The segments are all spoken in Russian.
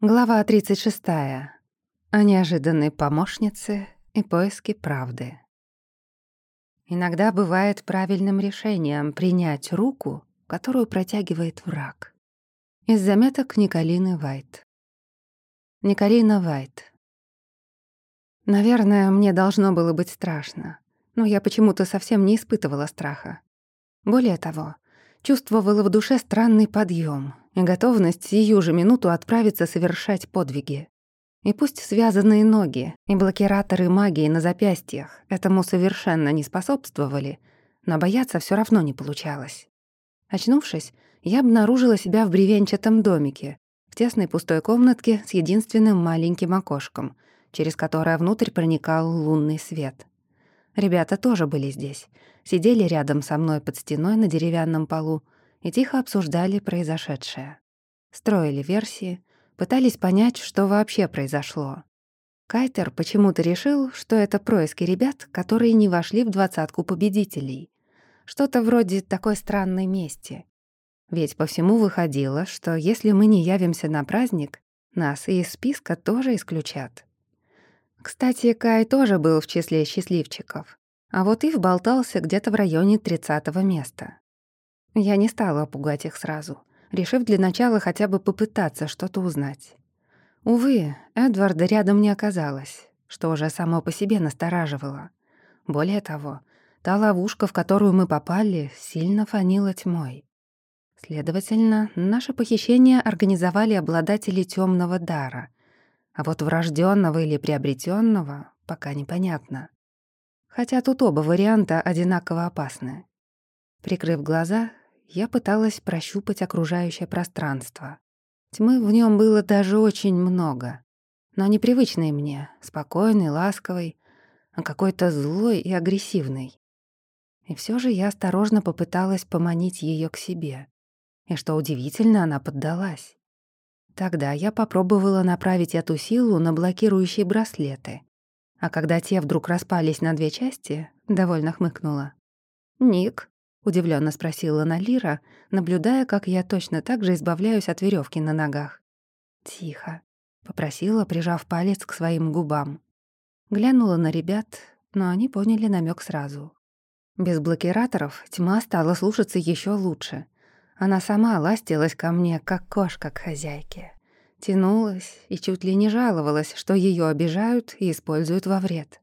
Глава 36. О неожиданной помощнице и поиске правды. Иногда бывает правильным решением принять руку, которую протягивает враг. Из заметок Николины Вайт. Николина Вайт. Наверное, мне должно было быть страшно, но я почему-то совсем не испытывала страха. Более того, чувствовала в душе странный подъем, и готовность сию же минуту отправиться совершать подвиги. И пусть связанные ноги и блокираторы магии на запястьях этому совершенно не способствовали, но бояться все равно не получалось. Очнувшись, я обнаружила себя в бревенчатом домике, в тесной пустой комнатке с единственным маленьким окошком, через которое внутрь проникал лунный свет. Ребята тоже были здесь, сидели рядом со мной под стеной на деревянном полу и тихо обсуждали произошедшее. Строили версии, пытались понять, что вообще произошло. Кайтер почему-то решил, что это происки ребят, которые не вошли в двадцатку победителей. Что-то вроде такой странной мести. Ведь по всему выходило, что если мы не явимся на праздник, нас и из списка тоже исключат. Кстати, Кай тоже был в числе счастливчиков, а вот Ив болтался где-то в районе тридцатого места. Я не стала пугать их сразу, решив для начала хотя бы попытаться что-то узнать. Увы, Эдварда рядом не оказалось, что уже само по себе настораживало. Более того, та ловушка, в которую мы попали, сильно фанила тьмой. Следовательно, наше похищение организовали обладатели темного дара, а вот врожденного или приобретенного пока непонятно. Хотя тут оба варианта одинаково опасны. Прикрыв глаза, я пыталась прощупать окружающее пространство. Тьмы в нем было даже очень много, но непривычной мне, спокойной, ласковой, а какой-то злой и агрессивной. И все же я осторожно попыталась поманить ее к себе. И что удивительно, она поддалась. Тогда я попробовала направить эту силу на блокирующие браслеты. А когда те вдруг распались на две части, довольно хмыкнула. «Ник, удивленно спросила Налира, наблюдая, как я точно так же избавляюсь от веревки на ногах. «Тихо», — попросила, прижав палец к своим губам. Глянула на ребят, но они поняли намек сразу. Без блокираторов тьма стала слушаться еще лучше. Она сама ластилась ко мне, как кошка к хозяйке. Тянулась и чуть ли не жаловалась, что ее обижают и используют во вред.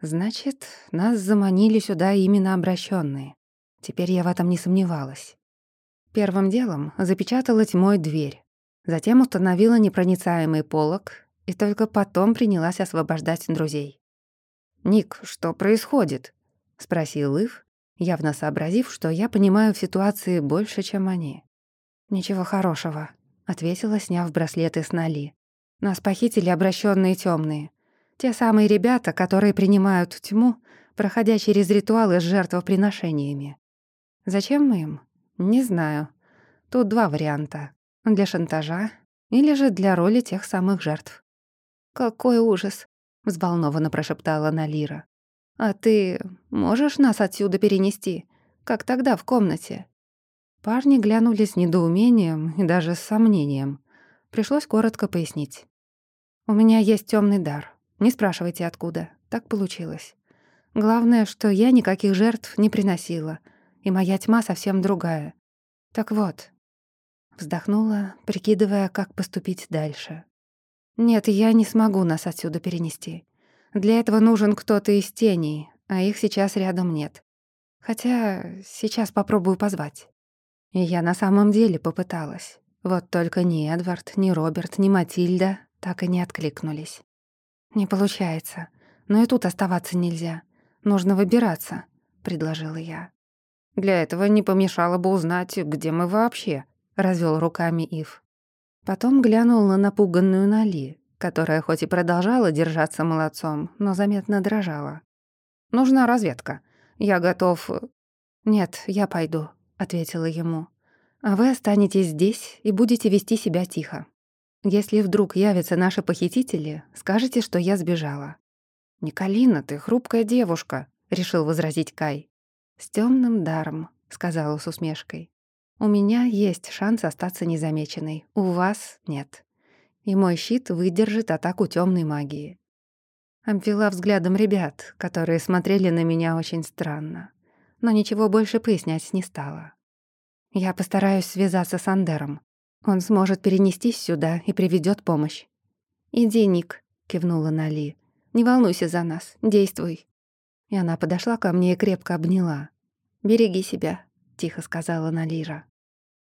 Значит, нас заманили сюда именно обращенные. Теперь я в этом не сомневалась. Первым делом запечатала тьмой дверь, затем установила непроницаемый полог и только потом принялась освобождать друзей. «Ник, что происходит?» — спросил Ив, явно сообразив, что я понимаю в ситуации больше, чем они. «Ничего хорошего», — ответила, сняв браслеты с Нали. «Нас похитили обращенные темные. Те самые ребята, которые принимают тьму, проходя через ритуалы с жертвоприношениями. Зачем мы им? Не знаю. Тут два варианта. Для шантажа или же для роли тех самых жертв. «Какой ужас!» — взволнованно прошептала Налира. «А ты можешь нас отсюда перенести, как тогда в комнате?» Парни глянули с недоумением и даже с сомнением. Пришлось коротко пояснить. «У меня есть темный дар. Не спрашивайте, откуда. Так получилось. Главное, что я никаких жертв не приносила — и моя тьма совсем другая. Так вот, вздохнула, прикидывая, как поступить дальше. Нет, я не смогу нас отсюда перенести. Для этого нужен кто-то из теней, а их сейчас рядом нет. Хотя сейчас попробую позвать. И я на самом деле попыталась. Вот только ни Эдвард, ни Роберт, ни Матильда так и не откликнулись. «Не получается. Но и тут оставаться нельзя. Нужно выбираться», — предложила я. Для этого не помешало бы узнать, где мы вообще», — развел руками Ив. Потом глянул на напуганную Нали, которая хоть и продолжала держаться молодцом, но заметно дрожала. «Нужна разведка. Я готов...» «Нет, я пойду», — ответила ему. «А вы останетесь здесь и будете вести себя тихо. Если вдруг явятся наши похитители, скажете, что я сбежала». «Николина, ты хрупкая девушка», — решил возразить Кай. «С темным даром», — сказала с усмешкой. «У меня есть шанс остаться незамеченной, у вас нет. и мой щит выдержит атаку темной магии. Обвела взглядом ребят, которые смотрели на меня очень странно, но ничего больше пояснять не стала. Я постараюсь связаться с Андером. Он сможет перенестись сюда и приведет помощь. «Иди, Ник», — кивнула Нали. «Не волнуйся за нас, действуй». И она подошла ко мне и крепко обняла. «Береги себя», — тихо сказала Налира.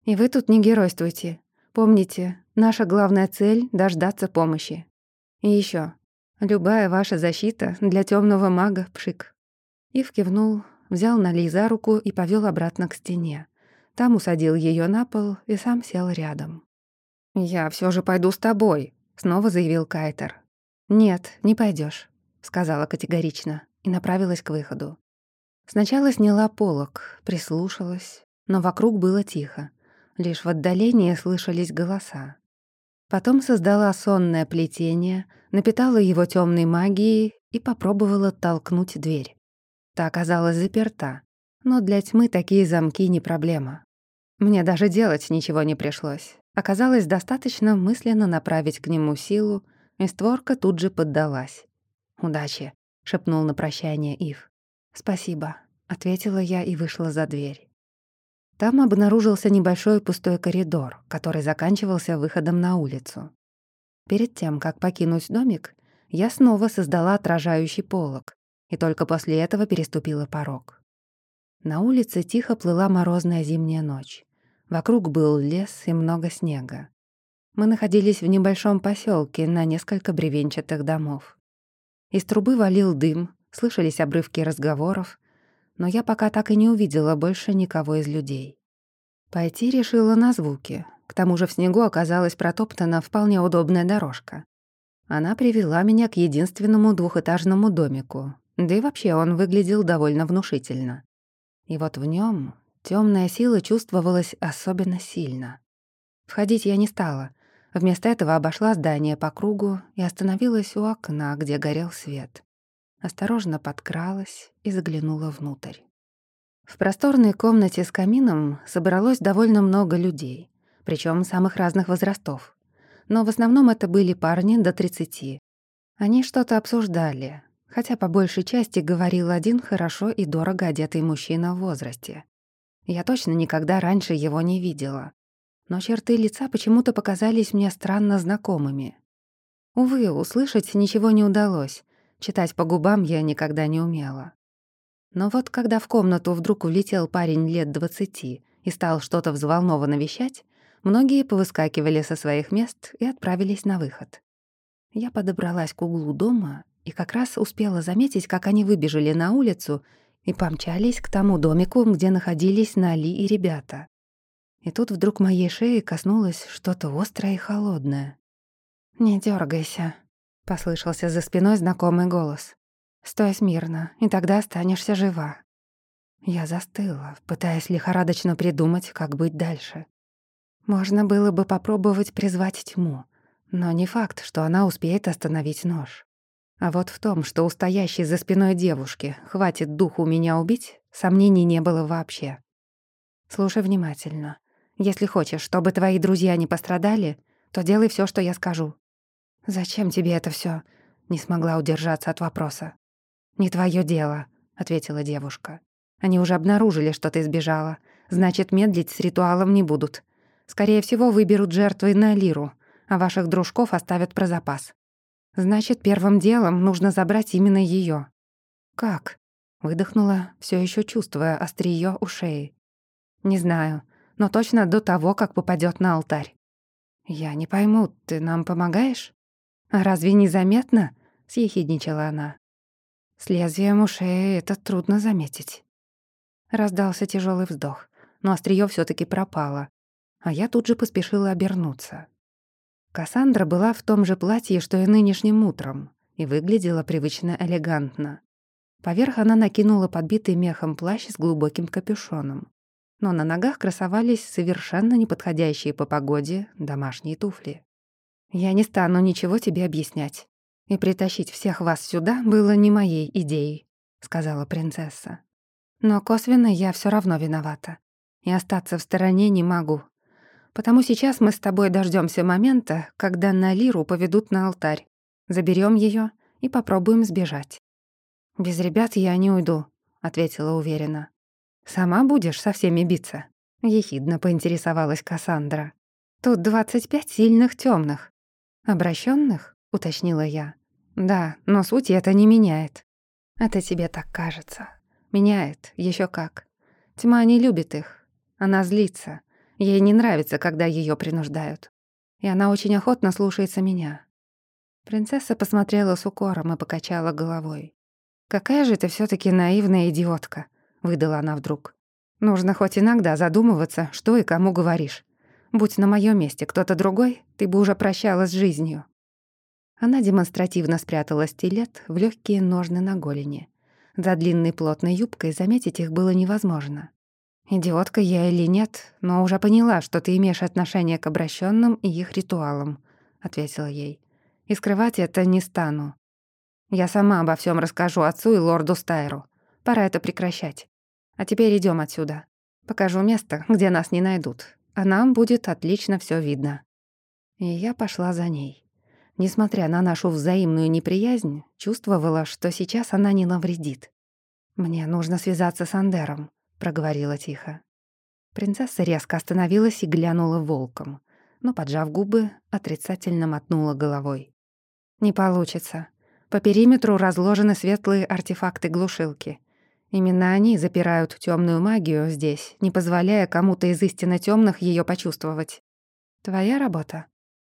«И вы тут не геройствуйте. Помните, наша главная цель — дождаться помощи. И еще, любая ваша защита для темного мага — пшик». Ив кивнул, взял Нали за руку и повел обратно к стене. Там усадил ее на пол и сам сел рядом. «Я все же пойду с тобой», — снова заявил Кайтер. «Нет, не пойдешь, сказала категорично и направилась к выходу. Сначала сняла полог, прислушалась, но вокруг было тихо. Лишь в отдалении слышались голоса. Потом создала сонное плетение, напитала его темной магией и попробовала толкнуть дверь. Та оказалась заперта, но для тьмы такие замки не проблема. Мне даже делать ничего не пришлось. Оказалось, достаточно мысленно направить к нему силу, и створка тут же поддалась. «Удачи», — шепнул на прощание Ив. «Спасибо», — ответила я и вышла за дверь. Там обнаружился небольшой пустой коридор, который заканчивался выходом на улицу. Перед тем, как покинуть домик, я снова создала отражающий полог, и только после этого переступила порог. На улице тихо плыла морозная зимняя ночь. Вокруг был лес и много снега. Мы находились в небольшом поселке на несколько бревенчатых домов. Из трубы валил дым, слышались обрывки разговоров, но я пока так и не увидела больше никого из людей. Пойти решила на звуки. К тому же в снегу оказалась протоптана вполне удобная дорожка. Она привела меня к единственному двухэтажному домику, да и вообще он выглядел довольно внушительно. И вот в нем темная сила чувствовалась особенно сильно. Входить я не стала. Вместо этого обошла здание по кругу и остановилась у окна, где горел свет осторожно подкралась и заглянула внутрь. В просторной комнате с камином собралось довольно много людей, причем самых разных возрастов. Но в основном это были парни до 30. Они что-то обсуждали, хотя по большей части говорил один хорошо и дорого одетый мужчина в возрасте. Я точно никогда раньше его не видела. Но черты лица почему-то показались мне странно знакомыми. Увы, услышать ничего не удалось, Читать по губам я никогда не умела. Но вот когда в комнату вдруг улетел парень лет двадцати и стал что-то взволнованно вещать, многие повыскакивали со своих мест и отправились на выход. Я подобралась к углу дома и как раз успела заметить, как они выбежали на улицу и помчались к тому домику, где находились Нали и ребята. И тут вдруг моей шеи коснулось что-то острое и холодное. «Не дергайся, Послышался за спиной знакомый голос. «Стой смирно, и тогда останешься жива». Я застыла, пытаясь лихорадочно придумать, как быть дальше. Можно было бы попробовать призвать тьму, но не факт, что она успеет остановить нож. А вот в том, что у стоящей за спиной девушки хватит духу меня убить, сомнений не было вообще. Слушай внимательно. Если хочешь, чтобы твои друзья не пострадали, то делай все, что я скажу. «Зачем тебе это все? не смогла удержаться от вопроса. «Не твое дело», — ответила девушка. «Они уже обнаружили, что ты сбежала. Значит, медлить с ритуалом не будут. Скорее всего, выберут жертвой на Лиру, а ваших дружков оставят про запас. Значит, первым делом нужно забрать именно ее. «Как?» — выдохнула, все еще чувствуя острие у шеи. «Не знаю, но точно до того, как попадет на алтарь». «Я не пойму, ты нам помогаешь?» «А разве незаметно?» — съехидничала она. «С лезвием ушей это трудно заметить». Раздался тяжелый вздох, но остриё все таки пропало, а я тут же поспешила обернуться. Кассандра была в том же платье, что и нынешним утром, и выглядела привычно элегантно. Поверх она накинула подбитый мехом плащ с глубоким капюшоном. Но на ногах красовались совершенно неподходящие по погоде домашние туфли. Я не стану ничего тебе объяснять. И притащить всех вас сюда было не моей идеей», — сказала принцесса. «Но косвенно я все равно виновата. И остаться в стороне не могу. Потому сейчас мы с тобой дождемся момента, когда на Лиру поведут на алтарь. Заберем ее и попробуем сбежать. «Без ребят я не уйду», — ответила уверенно. «Сама будешь со всеми биться?» — ехидно поинтересовалась Кассандра. «Тут двадцать пять сильных темных. «Обращенных?» — уточнила я. «Да, но суть это не меняет». «Это тебе так кажется». «Меняет, еще как. Тьма не любит их. Она злится. Ей не нравится, когда ее принуждают. И она очень охотно слушается меня». Принцесса посмотрела с укором и покачала головой. «Какая же ты все таки наивная идиотка», — выдала она вдруг. «Нужно хоть иногда задумываться, что и кому говоришь. Будь на моем месте кто-то другой, ты бы уже прощалась с жизнью». Она демонстративно спрятала стилет в легкие ножны на голени. За длинной плотной юбкой заметить их было невозможно. «Идиотка я или нет, но уже поняла, что ты имеешь отношение к обращенным и их ритуалам», — ответила ей. «И скрывать это не стану. Я сама обо всем расскажу отцу и лорду Стайру. Пора это прекращать. А теперь идем отсюда. Покажу место, где нас не найдут. А нам будет отлично все видно». И я пошла за ней. Несмотря на нашу взаимную неприязнь, чувствовала, что сейчас она не навредит. «Мне нужно связаться с Андером», — проговорила тихо. Принцесса резко остановилась и глянула волком, но, поджав губы, отрицательно мотнула головой. «Не получится. По периметру разложены светлые артефакты-глушилки. Именно они запирают темную магию здесь, не позволяя кому-то из истинно темных ее почувствовать. Твоя работа?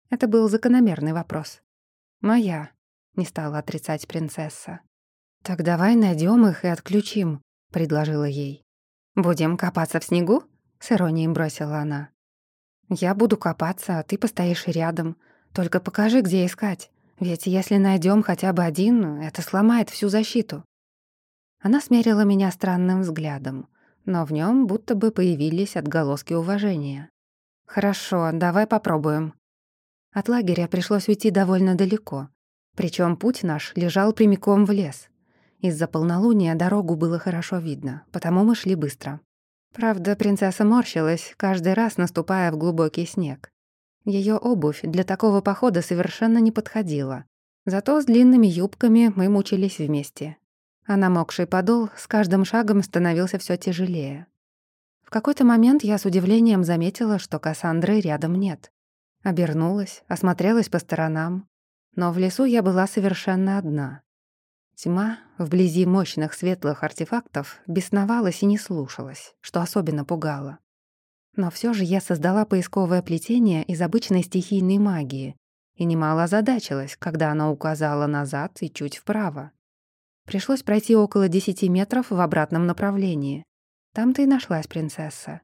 Это был закономерный вопрос. Моя, не стала отрицать принцесса. Так давай найдем их и отключим, предложила ей. Будем копаться в снегу? с иронией бросила она. Я буду копаться, а ты постоишь рядом. Только покажи, где искать. Ведь если найдем хотя бы один, это сломает всю защиту». Она смерила меня странным взглядом, но в нем будто бы появились отголоски уважения. «Хорошо, давай попробуем». От лагеря пришлось уйти довольно далеко, причем путь наш лежал прямиком в лес. Из-за полнолуния дорогу было хорошо видно, потому мы шли быстро. Правда, принцесса морщилась, каждый раз наступая в глубокий снег. Ее обувь для такого похода совершенно не подходила. Зато с длинными юбками мы мучились вместе. А намокший подол с каждым шагом становился все тяжелее. В какой-то момент я с удивлением заметила, что Кассандры рядом нет. Обернулась, осмотрелась по сторонам. Но в лесу я была совершенно одна. Тьма, вблизи мощных светлых артефактов, бесновалась и не слушалась, что особенно пугало. Но все же я создала поисковое плетение из обычной стихийной магии и немало озадачилась, когда она указала назад и чуть вправо. Пришлось пройти около десяти метров в обратном направлении. Там-то и нашлась принцесса.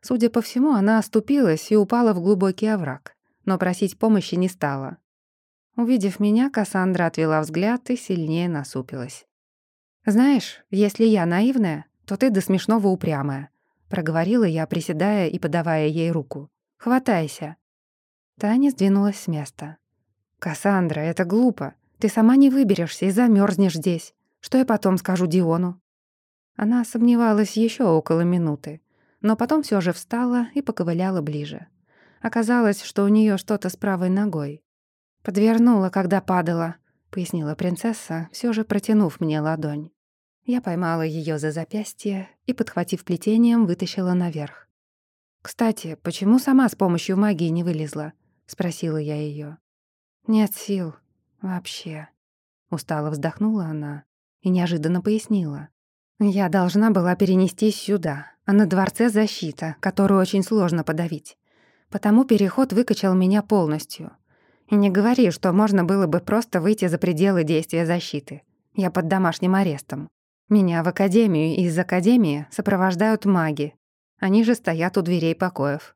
Судя по всему, она оступилась и упала в глубокий овраг, но просить помощи не стала. Увидев меня, Кассандра отвела взгляд и сильнее насупилась. «Знаешь, если я наивная, то ты до смешного упрямая проговорила я, приседая и подавая ей руку. «Хватайся». Таня сдвинулась с места. «Кассандра, это глупо. Ты сама не выберешься и замерзнешь здесь. Что я потом скажу Диону?» Она сомневалась еще около минуты, но потом все же встала и поковыляла ближе. Оказалось, что у нее что-то с правой ногой. «Подвернула, когда падала», — пояснила принцесса, все же протянув мне ладонь. Я поймала ее за запястье и, подхватив плетением, вытащила наверх. «Кстати, почему сама с помощью магии не вылезла?» — спросила я ее. «Нет сил. Вообще». Устало вздохнула она и неожиданно пояснила. «Я должна была перенестись сюда, а на дворце защита, которую очень сложно подавить. Потому переход выкачал меня полностью. И не говори, что можно было бы просто выйти за пределы действия защиты. Я под домашним арестом. Меня в академию и из академии сопровождают маги. Они же стоят у дверей покоев.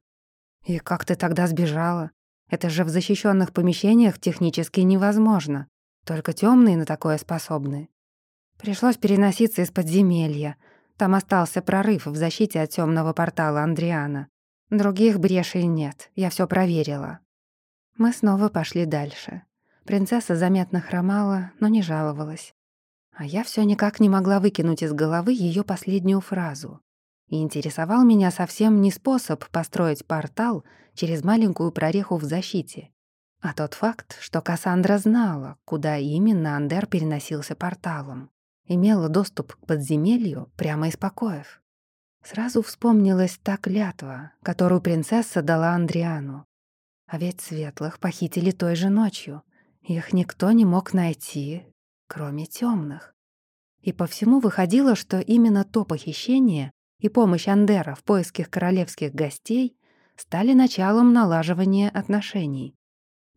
И как ты тогда сбежала? Это же в защищенных помещениях технически невозможно. Только темные на такое способны. Пришлось переноситься из подземелья. Там остался прорыв в защите от темного портала Андриана. Других брешей нет, я все проверила. Мы снова пошли дальше. Принцесса заметно хромала, но не жаловалась. А я все никак не могла выкинуть из головы ее последнюю фразу. И интересовал меня совсем не способ построить портал через маленькую прореху в защите, а тот факт, что Кассандра знала, куда именно Андер переносился порталом, имела доступ к подземелью прямо из покоев. Сразу вспомнилась та клятва, которую принцесса дала Андриану. А ведь светлых похитили той же ночью. Их никто не мог найти, кроме темных. И по всему выходило, что именно то похищение и помощь Андера в поиске королевских гостей стали началом налаживания отношений.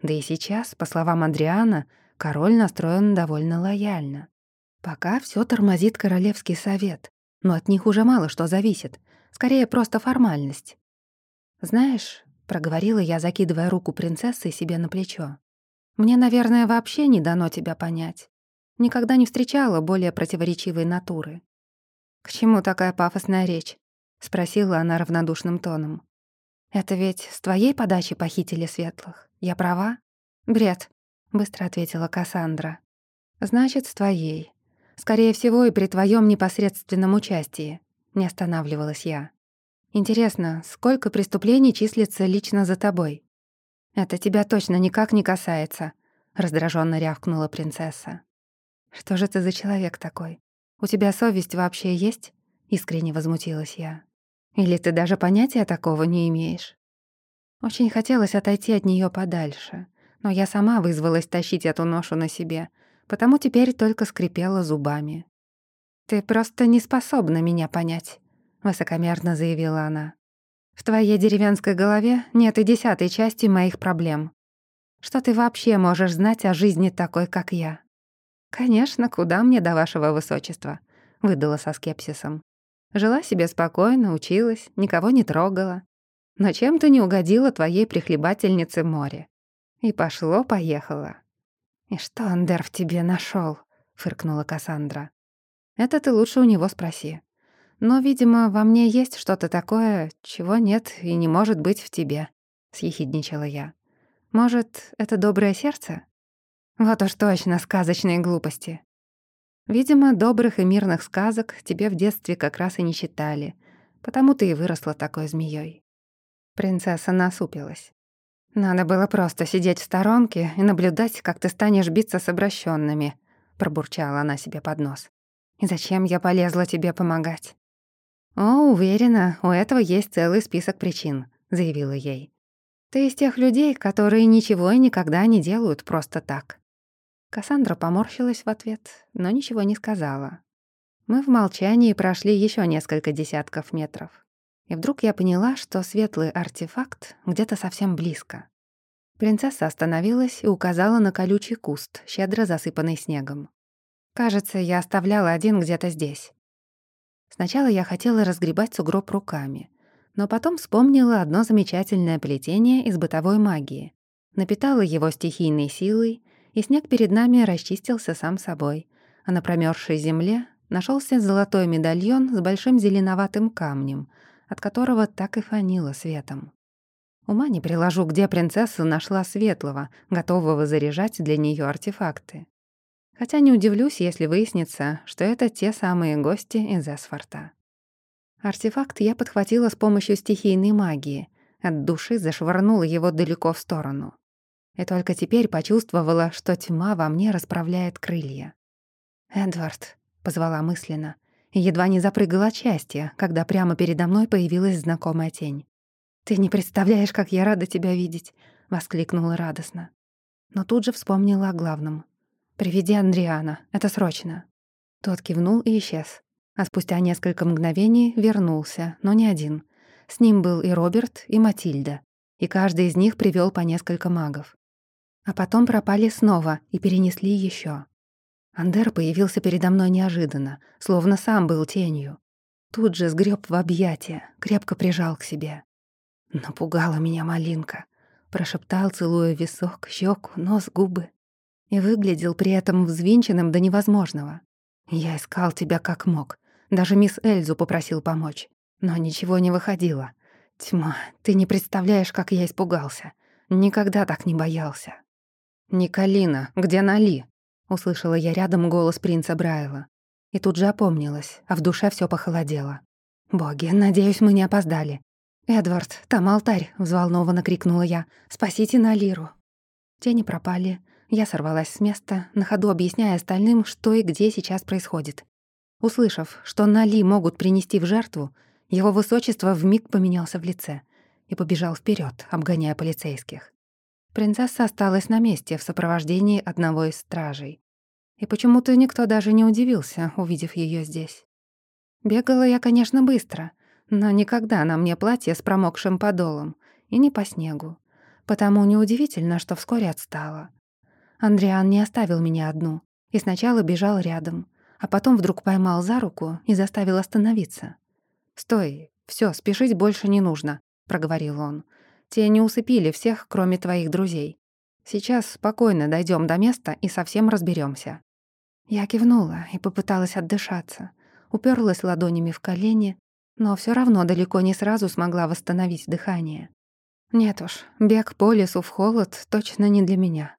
Да и сейчас, по словам Андриана, король настроен довольно лояльно. Пока все тормозит королевский совет, но от них уже мало что зависит, скорее просто формальность. «Знаешь», — проговорила я, закидывая руку принцессы себе на плечо, «мне, наверное, вообще не дано тебя понять. Никогда не встречала более противоречивой натуры». «К чему такая пафосная речь?» — спросила она равнодушным тоном. «Это ведь с твоей подачи похитили светлых? Я права?» «Бред», — быстро ответила Кассандра. «Значит, с твоей. Скорее всего, и при твоем непосредственном участии», — не останавливалась я. «Интересно, сколько преступлений числится лично за тобой?» «Это тебя точно никак не касается», — раздраженно рявкнула принцесса. «Что же ты за человек такой? У тебя совесть вообще есть?» — искренне возмутилась я. Или ты даже понятия такого не имеешь? Очень хотелось отойти от нее подальше, но я сама вызвалась тащить эту ношу на себе, потому теперь только скрипела зубами. «Ты просто не способна меня понять», — высокомерно заявила она. «В твоей деревенской голове нет и десятой части моих проблем. Что ты вообще можешь знать о жизни такой, как я?» «Конечно, куда мне до вашего высочества», — выдала со скепсисом. Жила себе спокойно, училась, никого не трогала. Но чем-то не угодила твоей прихлебательнице море. И пошло-поехало. «И что Андер в тебе нашел? фыркнула Кассандра. «Это ты лучше у него спроси. Но, видимо, во мне есть что-то такое, чего нет и не может быть в тебе», — съехидничала я. «Может, это доброе сердце?» «Вот уж точно сказочные глупости. Видимо, добрых и мирных сказок тебе в детстве как раз и не читали, потому ты и выросла такой змеей. Принцесса насупилась. «Надо было просто сидеть в сторонке и наблюдать, как ты станешь биться с обращенными, пробурчала она себе под нос. «И зачем я полезла тебе помогать?» «О, уверена, у этого есть целый список причин», — заявила ей. «Ты из тех людей, которые ничего и никогда не делают просто так. Кассандра поморщилась в ответ, но ничего не сказала. Мы в молчании прошли еще несколько десятков метров. И вдруг я поняла, что светлый артефакт где-то совсем близко. Принцесса остановилась и указала на колючий куст, щедро засыпанный снегом. «Кажется, я оставляла один где-то здесь». Сначала я хотела разгребать сугроб руками, но потом вспомнила одно замечательное плетение из бытовой магии. Напитала его стихийной силой и снег перед нами расчистился сам собой, а на промёрзшей земле нашелся золотой медальон с большим зеленоватым камнем, от которого так и фанило светом. Ума не приложу, где принцесса нашла светлого, готового заряжать для нее артефакты. Хотя не удивлюсь, если выяснится, что это те самые гости из Эсфорта. Артефакт я подхватила с помощью стихийной магии, от души зашвырнула его далеко в сторону и только теперь почувствовала, что тьма во мне расправляет крылья. «Эдвард», — позвала мысленно, едва не запрыгала от счастья, когда прямо передо мной появилась знакомая тень. «Ты не представляешь, как я рада тебя видеть!» — воскликнула радостно. Но тут же вспомнила о главном. «Приведи Андриана, это срочно!» Тот кивнул и исчез. А спустя несколько мгновений вернулся, но не один. С ним был и Роберт, и Матильда, и каждый из них привел по несколько магов. А потом пропали снова и перенесли еще. Андер появился передо мной неожиданно, словно сам был тенью. Тут же сгреб в объятия, крепко прижал к себе. Напугала меня малинка. Прошептал, целуя висок, щеку, нос, губы. И выглядел при этом взвинченным до невозможного. Я искал тебя как мог. Даже мисс Эльзу попросил помочь. Но ничего не выходило. Тьма, ты не представляешь, как я испугался. Никогда так не боялся. «Николина, где Нали?» — услышала я рядом голос принца Брайла. И тут же опомнилась, а в душе все похолодело. «Боги, надеюсь, мы не опоздали». «Эдвард, там алтарь!» — взволнованно крикнула я. «Спасите Налиру!» Тени пропали. Я сорвалась с места, на ходу объясняя остальным, что и где сейчас происходит. Услышав, что Нали могут принести в жертву, его высочество вмиг поменялся в лице и побежал вперед, обгоняя полицейских. Принцесса осталась на месте в сопровождении одного из стражей. И почему-то никто даже не удивился, увидев ее здесь. Бегала я, конечно, быстро, но никогда на мне платье с промокшим подолом, и не по снегу. Потому неудивительно, что вскоре отстала. Андриан не оставил меня одну и сначала бежал рядом, а потом вдруг поймал за руку и заставил остановиться. «Стой, все, спешить больше не нужно», — проговорил он. «Те не усыпили всех, кроме твоих друзей. Сейчас спокойно дойдем до места и совсем разберемся. Я кивнула и попыталась отдышаться, уперлась ладонями в колени, но все равно далеко не сразу смогла восстановить дыхание. Нет уж, бег по лесу в холод точно не для меня.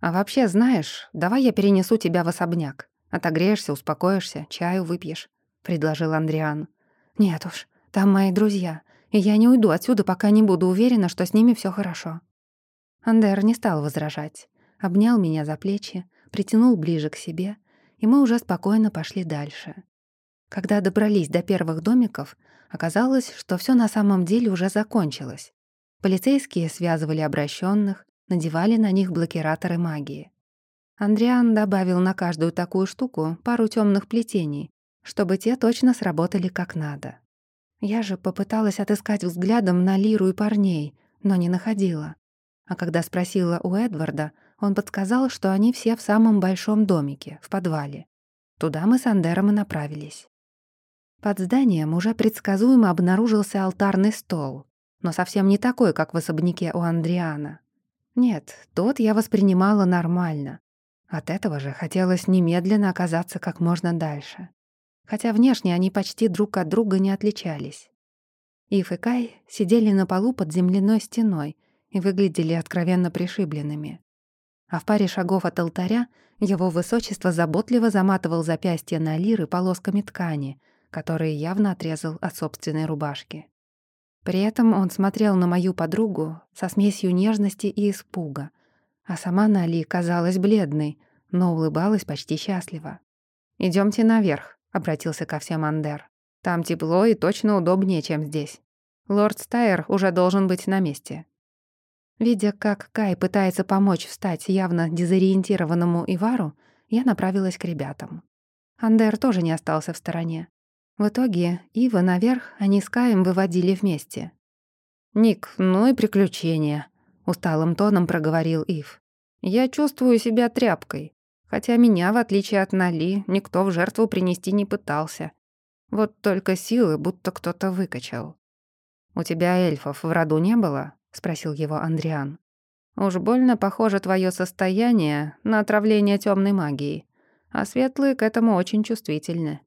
А вообще, знаешь, давай я перенесу тебя в особняк. Отогреешься, успокоишься, чаю выпьешь», — предложил Андриан. «Нет уж, там мои друзья, и я не уйду отсюда, пока не буду уверена, что с ними все хорошо». Андер не стал возражать, обнял меня за плечи, притянул ближе к себе, и мы уже спокойно пошли дальше. Когда добрались до первых домиков, оказалось, что все на самом деле уже закончилось. Полицейские связывали обращенных, надевали на них блокираторы магии. Андриан добавил на каждую такую штуку пару темных плетений, чтобы те точно сработали как надо. Я же попыталась отыскать взглядом на Лиру и парней, но не находила. А когда спросила у Эдварда, он подсказал, что они все в самом большом домике, в подвале. Туда мы с Андером и направились. Под зданием уже предсказуемо обнаружился алтарный стол, но совсем не такой, как в особняке у Андриана. Нет, тот я воспринимала нормально. От этого же хотелось немедленно оказаться как можно дальше. Хотя внешне они почти друг от друга не отличались. Ив и Кай сидели на полу под земляной стеной и выглядели откровенно пришибленными а в паре шагов от алтаря его высочество заботливо заматывал запястья на лиры полосками ткани, которые явно отрезал от собственной рубашки. При этом он смотрел на мою подругу со смесью нежности и испуга, а сама Нали казалась бледной, но улыбалась почти счастливо. Идемте наверх», — обратился ко всем Андер. «Там тепло и точно удобнее, чем здесь. Лорд Стайер уже должен быть на месте». Видя, как Кай пытается помочь встать явно дезориентированному Ивару, я направилась к ребятам. Андер тоже не остался в стороне. В итоге Ива наверх они с Каем выводили вместе. «Ник, ну и приключения», — усталым тоном проговорил Ив. «Я чувствую себя тряпкой, хотя меня, в отличие от Нали, никто в жертву принести не пытался. Вот только силы будто кто-то выкачал. У тебя эльфов в роду не было?» — спросил его Андриан. «Уж больно похоже твое состояние на отравление темной магией, а светлые к этому очень чувствительны.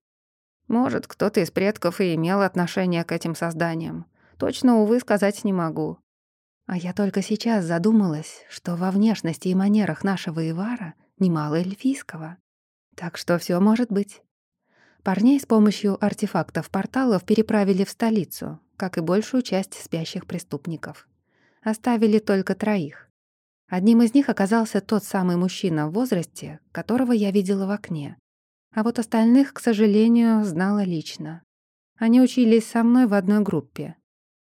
Может, кто-то из предков и имел отношение к этим созданиям. Точно, увы, сказать не могу. А я только сейчас задумалась, что во внешности и манерах нашего Ивара немало эльфийского. Так что все может быть. Парней с помощью артефактов порталов переправили в столицу, как и большую часть спящих преступников. Оставили только троих. Одним из них оказался тот самый мужчина в возрасте, которого я видела в окне. А вот остальных, к сожалению, знала лично. Они учились со мной в одной группе.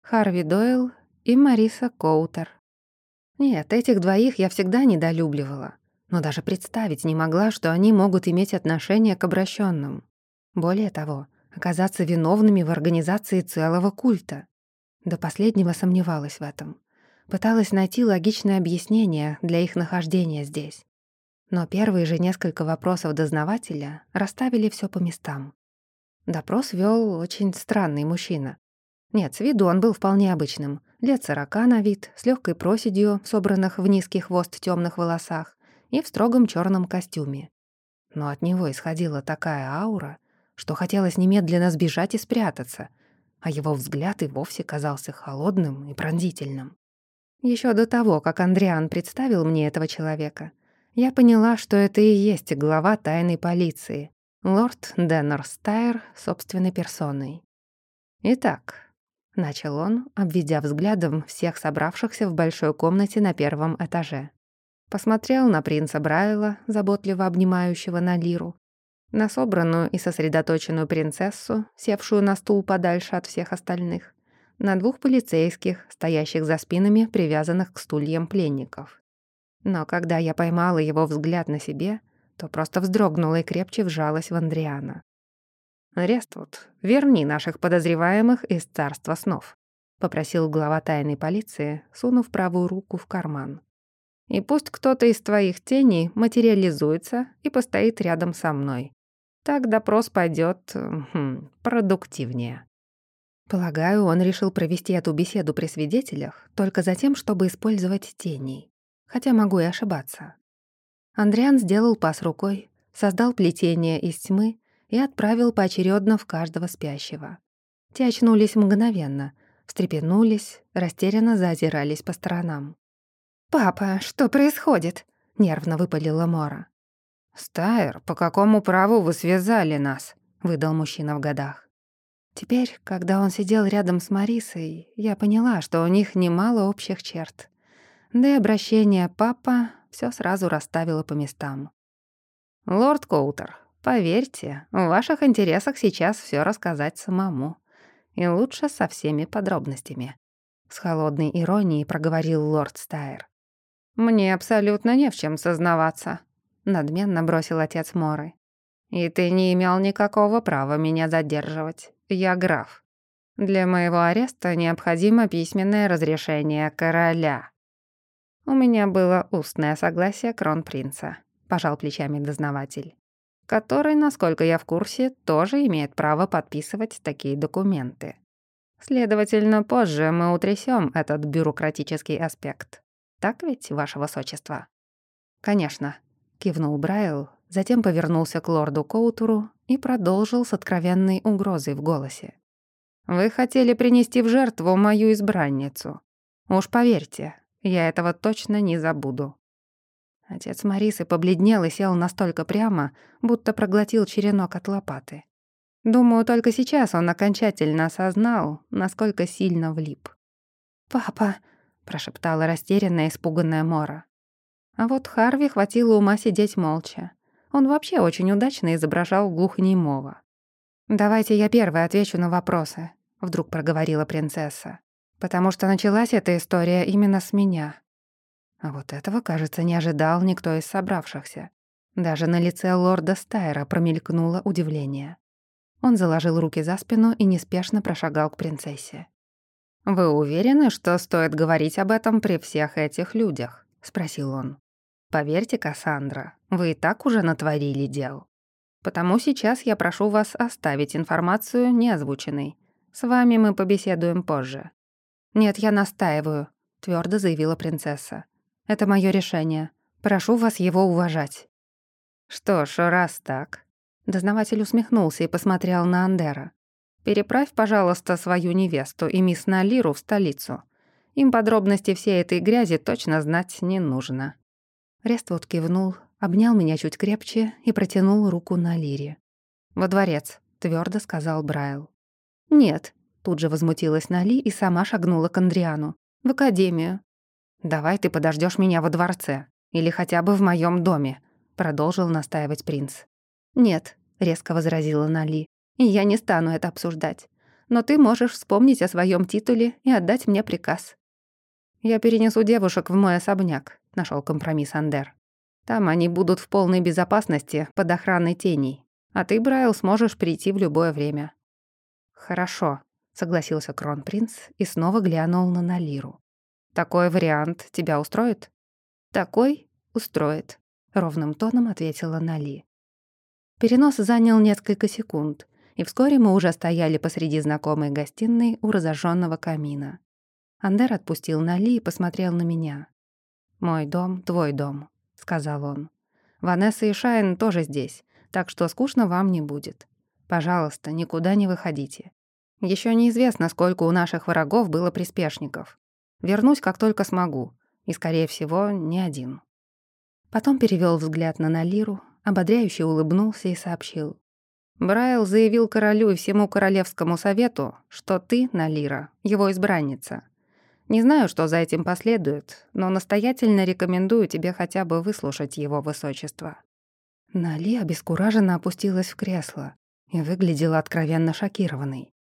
Харви Дойл и Мариса Коутер. Нет, этих двоих я всегда недолюбливала, но даже представить не могла, что они могут иметь отношение к обращенным. Более того, оказаться виновными в организации целого культа. До последнего сомневалась в этом. Пыталась найти логичное объяснение для их нахождения здесь. Но первые же несколько вопросов дознавателя расставили все по местам. Допрос вел очень странный мужчина. Нет, с виду он был вполне обычным. Лет сорока на вид, с легкой проседью, собранных в низкий хвост темных волосах, и в строгом черном костюме. Но от него исходила такая аура, что хотелось немедленно сбежать и спрятаться, а его взгляд и вовсе казался холодным и пронзительным. Еще до того, как Андриан представил мне этого человека, я поняла, что это и есть глава тайной полиции, лорд Деннер Стайр собственной персоной. «Итак», — начал он, обведя взглядом всех собравшихся в большой комнате на первом этаже. Посмотрел на принца Брайла, заботливо обнимающего Налиру, на собранную и сосредоточенную принцессу, севшую на стул подальше от всех остальных, на двух полицейских, стоящих за спинами привязанных к стульям пленников. Но когда я поймала его взгляд на себе, то просто вздрогнула и крепче вжалась в Андриана. «Рествуд, верни наших подозреваемых из царства снов», — попросил глава тайной полиции, сунув правую руку в карман. «И пусть кто-то из твоих теней материализуется и постоит рядом со мной. Так допрос пойдет хм, продуктивнее». Полагаю, он решил провести эту беседу при свидетелях только за тем, чтобы использовать теней. Хотя могу и ошибаться. Андриан сделал пас рукой, создал плетение из тьмы и отправил поочередно в каждого спящего. Те очнулись мгновенно, встрепенулись, растерянно заозирались по сторонам. «Папа, что происходит?» — нервно выпалила Мора. «Стайр, по какому праву вы связали нас?» — выдал мужчина в годах. Теперь, когда он сидел рядом с Марисой, я поняла, что у них немало общих черт. Да и обращение «папа» все сразу расставило по местам. «Лорд Коутер, поверьте, в ваших интересах сейчас все рассказать самому. И лучше со всеми подробностями». С холодной иронией проговорил лорд Стайр. «Мне абсолютно не в чем сознаваться», — надменно бросил отец Моры. «И ты не имел никакого права меня задерживать. Я граф. Для моего ареста необходимо письменное разрешение короля». «У меня было устное согласие кронпринца», — пожал плечами дознаватель, который, насколько я в курсе, тоже имеет право подписывать такие документы. Следовательно, позже мы утрясем этот бюрократический аспект. Так ведь, ваше высочество? «Конечно», — кивнул Брайл, затем повернулся к лорду Коутуру и продолжил с откровенной угрозой в голосе. «Вы хотели принести в жертву мою избранницу. Уж поверьте, я этого точно не забуду». Отец Марисы побледнел и сел настолько прямо, будто проглотил черенок от лопаты. Думаю, только сейчас он окончательно осознал, насколько сильно влип. «Папа», — прошептала растерянная, испуганная Мора. А вот Харви хватило ума сидеть молча. Он вообще очень удачно изображал глухонемого. «Давайте я первая отвечу на вопросы», — вдруг проговорила принцесса потому что началась эта история именно с меня. А вот этого, кажется, не ожидал никто из собравшихся. Даже на лице лорда Стайра промелькнуло удивление. Он заложил руки за спину и неспешно прошагал к принцессе. «Вы уверены, что стоит говорить об этом при всех этих людях?» — спросил он. «Поверьте, Кассандра, вы и так уже натворили дел. Потому сейчас я прошу вас оставить информацию неозвученной. С вами мы побеседуем позже. «Нет, я настаиваю», — твердо заявила принцесса. «Это мое решение. Прошу вас его уважать». «Что ж, раз так...» Дознаватель усмехнулся и посмотрел на Андера. «Переправь, пожалуйста, свою невесту и мисс Налиру в столицу. Им подробности всей этой грязи точно знать не нужно». Рествуд кивнул, обнял меня чуть крепче и протянул руку на Лире. «Во дворец», — твердо сказал Брайл. «Нет, Тут же возмутилась Нали и сама шагнула к Андриану. «В академию». «Давай ты подождешь меня во дворце. Или хотя бы в моем доме», — продолжил настаивать принц. «Нет», — резко возразила Нали. «И я не стану это обсуждать. Но ты можешь вспомнить о своем титуле и отдать мне приказ». «Я перенесу девушек в мой особняк», — нашел компромисс Андер. «Там они будут в полной безопасности под охраной теней. А ты, Брайл, сможешь прийти в любое время». «Хорошо», согласился кронпринц и снова глянул на Налиру. «Такой вариант тебя устроит?» «Такой устроит», — ровным тоном ответила Нали. Перенос занял несколько секунд, и вскоре мы уже стояли посреди знакомой гостиной у разожженного камина. Андер отпустил Нали и посмотрел на меня. «Мой дом — твой дом», — сказал он. «Ванесса и Шайн тоже здесь, так что скучно вам не будет. Пожалуйста, никуда не выходите. Еще неизвестно, сколько у наших врагов было приспешников. Вернусь, как только смогу. И, скорее всего, не один. Потом перевел взгляд на Налиру, ободряюще улыбнулся и сообщил. Брайл заявил королю и всему королевскому совету, что ты, Налира, его избранница. Не знаю, что за этим последует, но настоятельно рекомендую тебе хотя бы выслушать его высочество». Нали обескураженно опустилась в кресло и выглядела откровенно шокированной.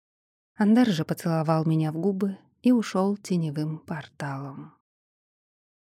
Андер же поцеловал меня в губы и ушел теневым порталом.